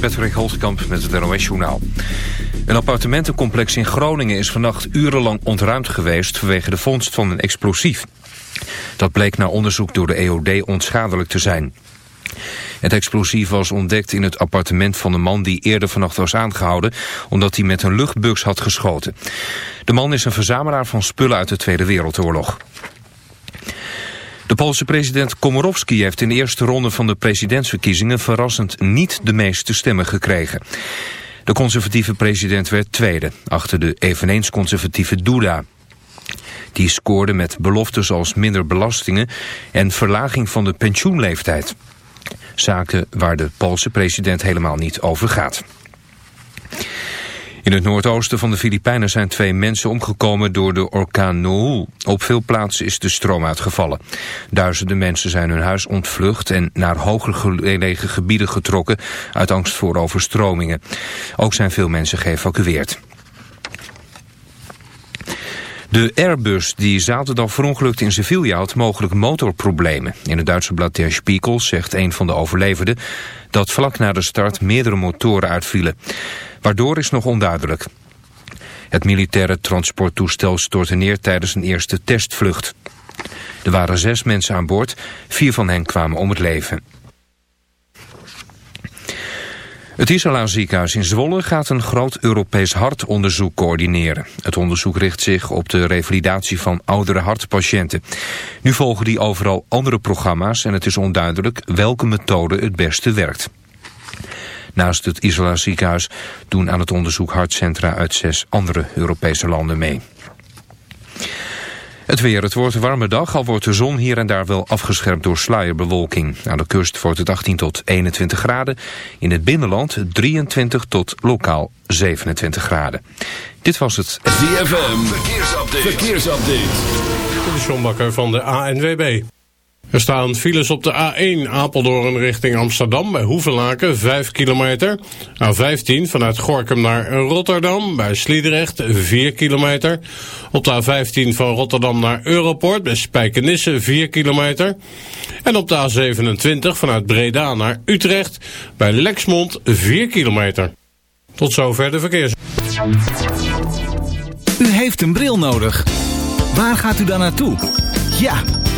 Patrick Holtkamp met het NOS-journaal. Een appartementencomplex in Groningen is vannacht urenlang ontruimd geweest... vanwege de vondst van een explosief. Dat bleek na onderzoek door de EOD onschadelijk te zijn. Het explosief was ontdekt in het appartement van de man die eerder vannacht was aangehouden... omdat hij met een luchtbugs had geschoten. De man is een verzamelaar van spullen uit de Tweede Wereldoorlog. De Poolse president Komorowski heeft in de eerste ronde van de presidentsverkiezingen verrassend niet de meeste stemmen gekregen. De conservatieve president werd tweede, achter de eveneens conservatieve Duda. Die scoorde met beloftes als minder belastingen en verlaging van de pensioenleeftijd. Zaken waar de Poolse president helemaal niet over gaat. In het noordoosten van de Filipijnen zijn twee mensen omgekomen door de orkaan Noel. Op veel plaatsen is de stroom uitgevallen. Duizenden mensen zijn hun huis ontvlucht en naar hoger gelegen gebieden getrokken uit angst voor overstromingen. Ook zijn veel mensen geëvacueerd. De Airbus die zaterdag verongelukte in Sevilla had mogelijk motorproblemen. In het Duitse blad Der Spiegel zegt een van de overlevenden dat vlak na de start meerdere motoren uitvielen. Waardoor is nog onduidelijk. Het militaire transporttoestel stortte neer tijdens een eerste testvlucht. Er waren zes mensen aan boord, vier van hen kwamen om het leven. Het Isala ziekenhuis in Zwolle gaat een groot Europees hartonderzoek coördineren. Het onderzoek richt zich op de revalidatie van oudere hartpatiënten. Nu volgen die overal andere programma's en het is onduidelijk welke methode het beste werkt. Naast het Isala ziekenhuis doen aan het onderzoek hartcentra uit zes andere Europese landen mee. Het weer, het wordt een warme dag, al wordt de zon hier en daar wel afgeschermd door sluierbewolking. Aan de kust wordt het 18 tot 21 graden, in het binnenland 23 tot lokaal 27 graden. Dit was het ZFM, verkeersupdate. verkeersupdate. De Sjombakker van de ANWB. Er staan files op de A1 Apeldoorn richting Amsterdam bij Hoevelaken 5 kilometer. A15 vanuit Gorkum naar Rotterdam bij Sliedrecht 4 kilometer. Op de A15 van Rotterdam naar Europort bij Spijkenisse 4 kilometer. En op de A27 vanuit Breda naar Utrecht bij Lexmond 4 kilometer. Tot zover de verkeers. U heeft een bril nodig. Waar gaat u dan naartoe? Ja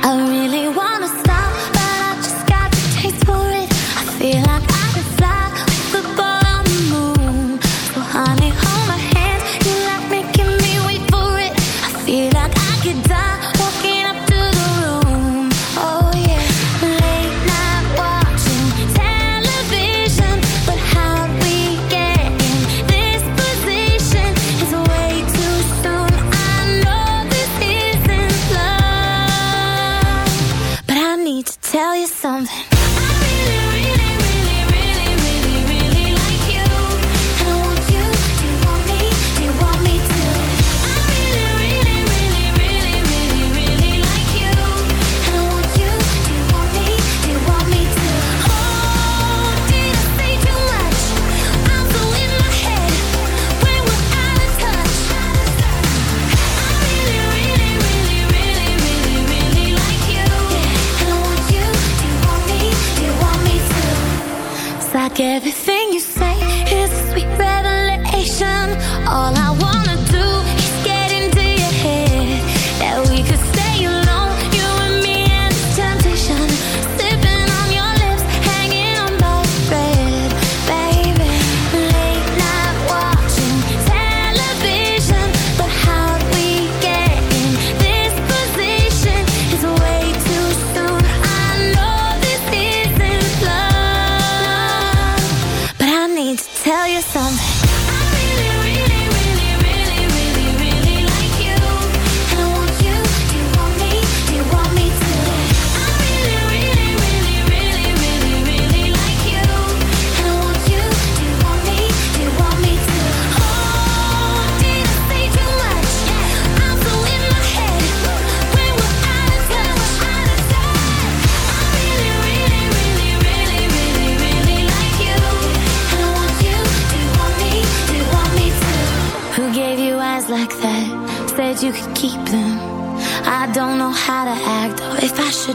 I really want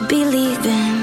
believing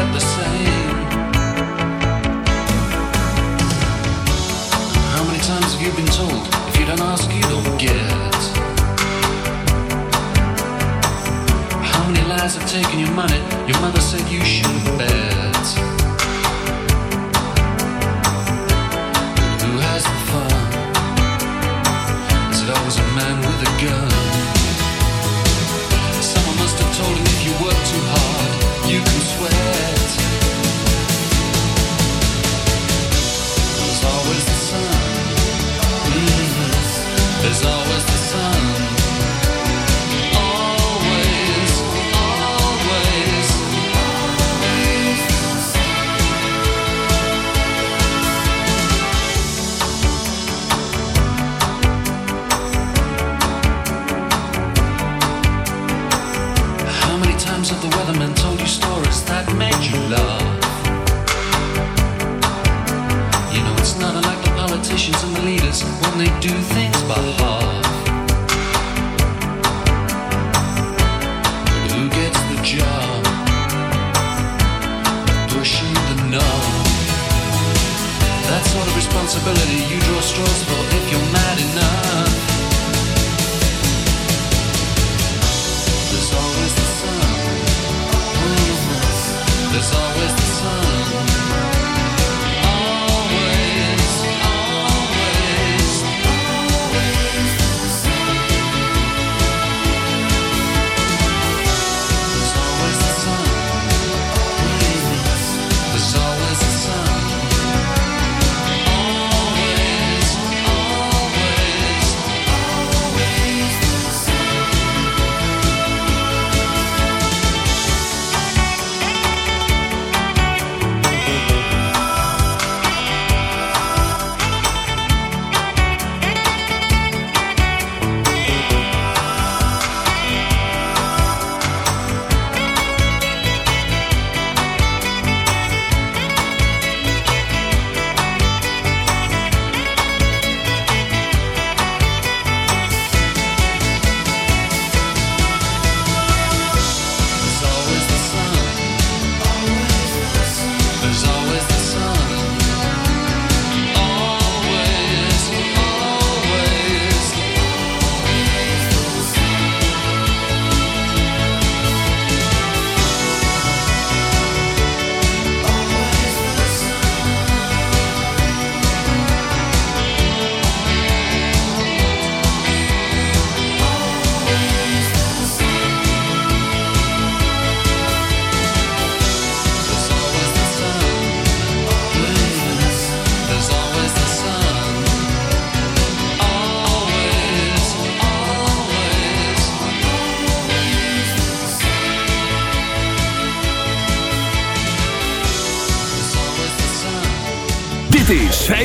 get the same.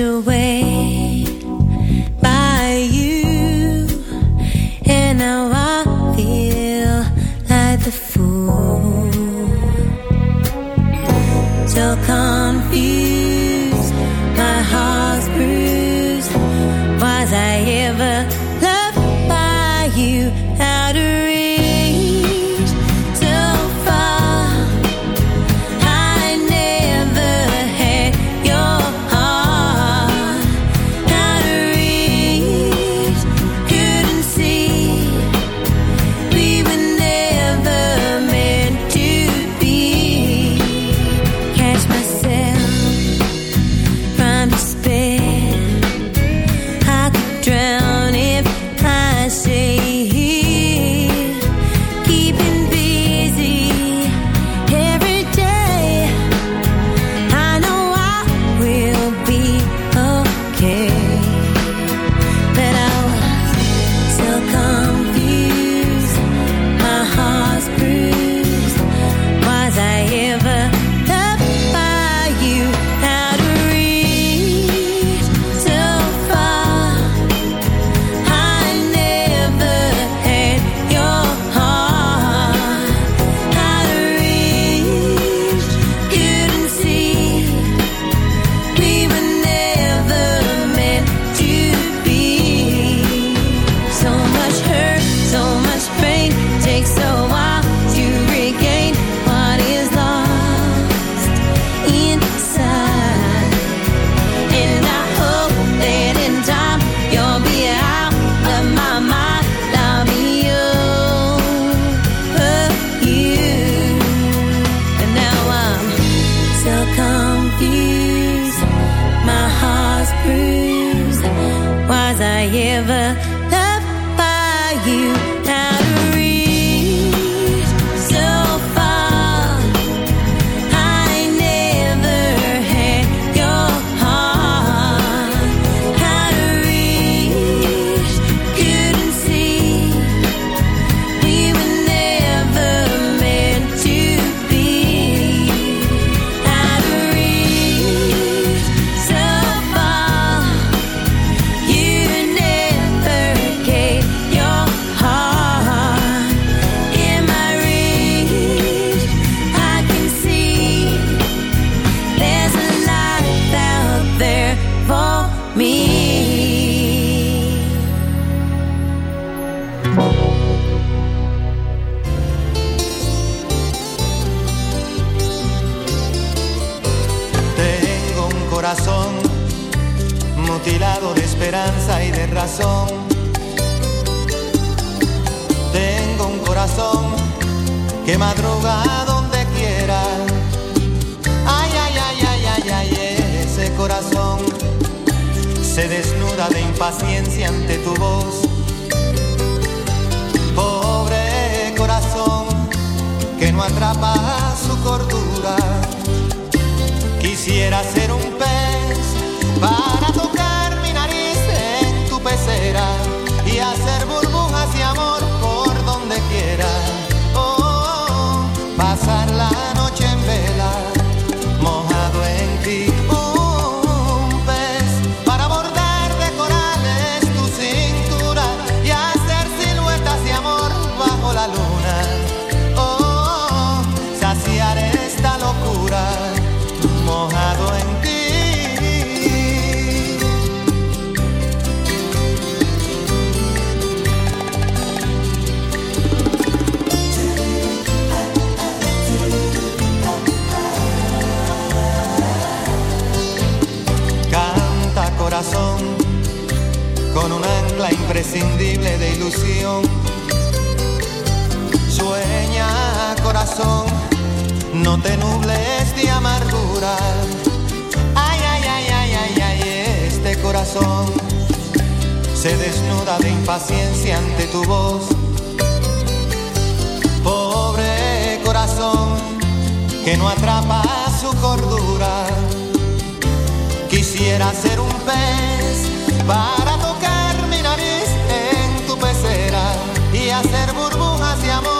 to wait. no te nubles de amargura. Ay, ay, ay, ay, ay, ay, este corazón se desnuda de impaciencia ante tu voz. Pobre corazón que no atrapa su cordura. Quisiera ser un pez para tocar mi nariz en tu pecera y hacer burbujas de amor.